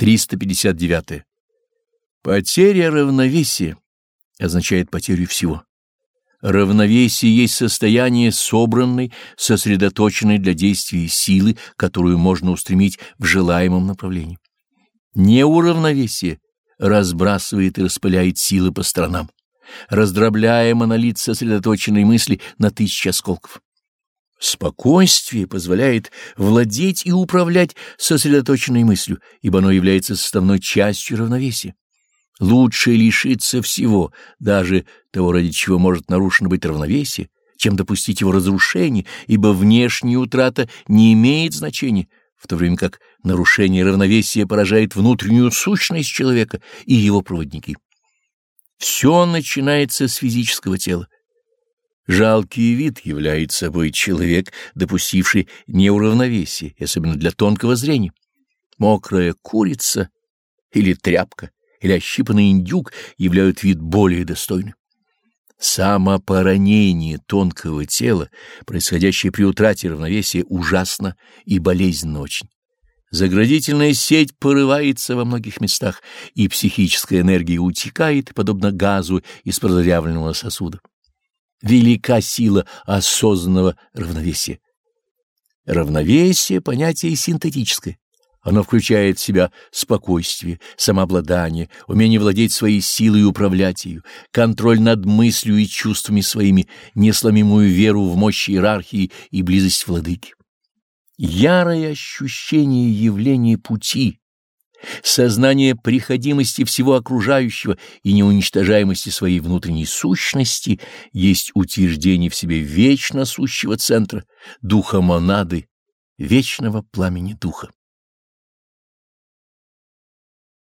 359. Потеря равновесия означает потерю всего. Равновесие есть состояние собранной, сосредоточенной для действия силы, которую можно устремить в желаемом направлении. Неуравновесие разбрасывает и распыляет силы по сторонам, раздробляя монолит сосредоточенной мысли на тысячи осколков. Спокойствие позволяет владеть и управлять сосредоточенной мыслью, ибо оно является составной частью равновесия. Лучше лишиться всего, даже того, ради чего может нарушено быть равновесие, чем допустить его разрушение, ибо внешняя утрата не имеет значения, в то время как нарушение равновесия поражает внутреннюю сущность человека и его проводники. Все начинается с физического тела. Жалкий вид является собой человек, допустивший неуравновесие, особенно для тонкого зрения. Мокрая курица или тряпка или ощипанный индюк являют вид более достойный. Самопоранение тонкого тела, происходящее при утрате равновесия, ужасно и болезненно очень. Заградительная сеть порывается во многих местах, и психическая энергия утекает, подобно газу из продырявленного сосуда. Велика сила осознанного равновесия. Равновесие — понятие синтетическое. Оно включает в себя спокойствие, самообладание, умение владеть своей силой и управлять ее, контроль над мыслью и чувствами своими, несломимую веру в мощь иерархии и близость владыки. Ярое ощущение явления пути, сознание приходимости всего окружающего и неуничтожаемости своей внутренней сущности есть утверждение в себе вечно сущего центра, духа монады, вечного пламени духа.